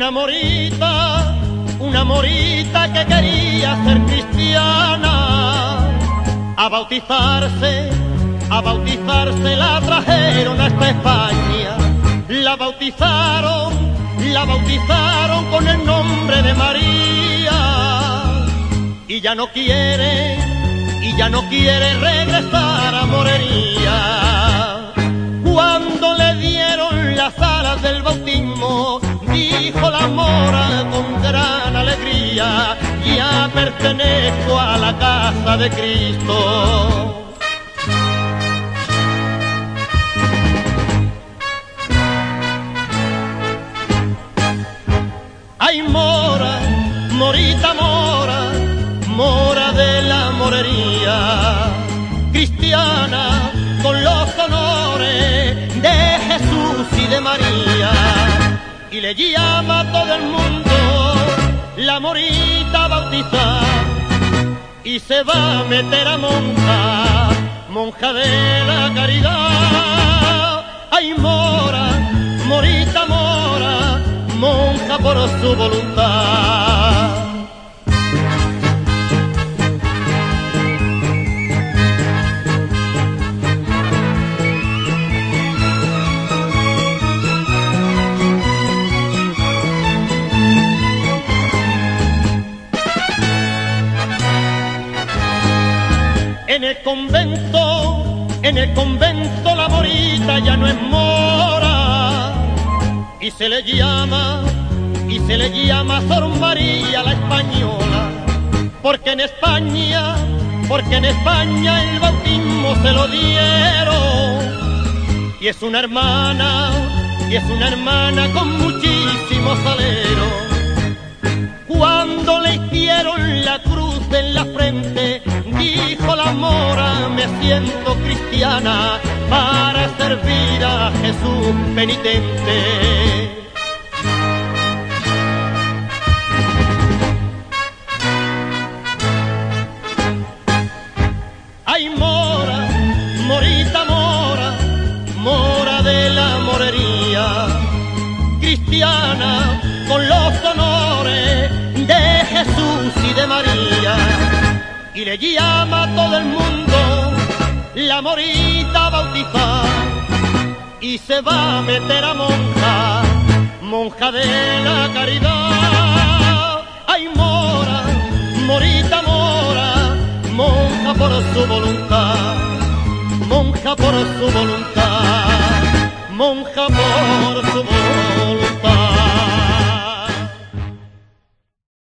una morita, una morita que quería ser cristiana, a bautizarse, a bautizarse la trajeron hasta España, la bautizaron, la bautizaron con el nombre de María, y ya no quiere, y ya no quiere regresar a Morería. Alegría, ya pertenezco a la casa de Cristo. Ay mora, morita mora, mora de la morería, cristiana con los honores de Jesús y de María y le llama a todo el mundo la morita bautizada y se va a meter a monja, monja de la caridad. Ay, mora, morita mora, monja por su voluntad. En el convento, en el convento la morita ya no es mora. Y se le llama, y se le llama Sor María la española, porque en España, porque en España el bautismo se lo dieron. Y es una hermana, y es una hermana con muchísimo dijo la mora, me siento cristiana para servir a Jesús penitente. Ay mora, morita mora, mora de la morería, cristiana con los honores de Jesús y de María y le llama a todo el mundo la morita bautizada y se va a meter a monja, monja de la caridad. Ay mora, morita mora, monja por su voluntad, monja por su voluntad, monja por.